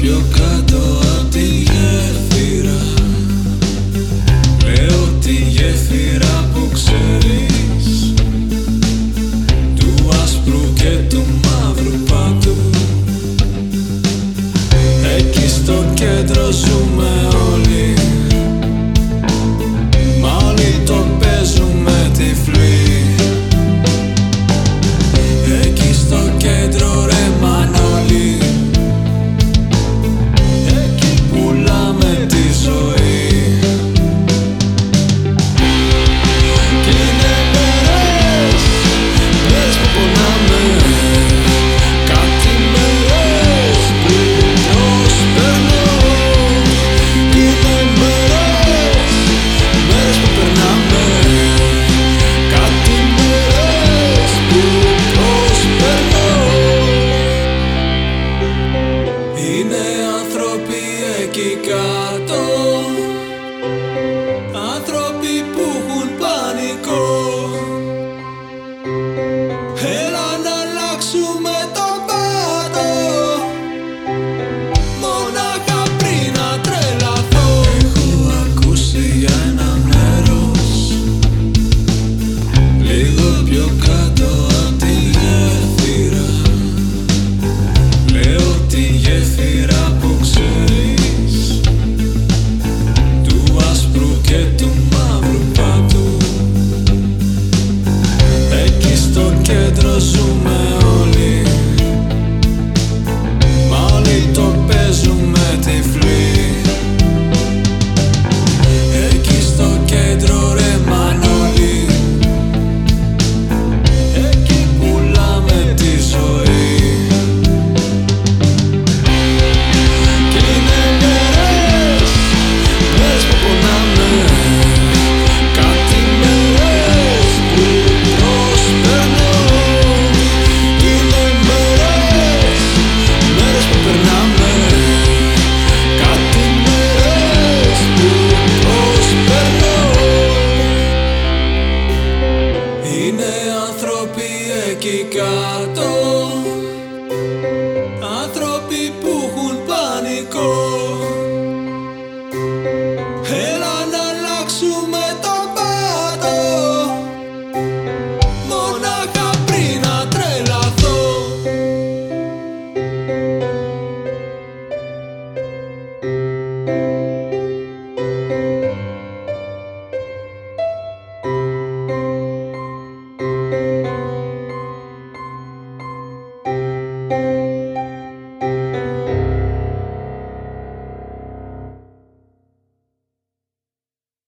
πιο κάτω από τη γέφυρα. Με ό,τι γέφυρα που ξέρει. gâteau.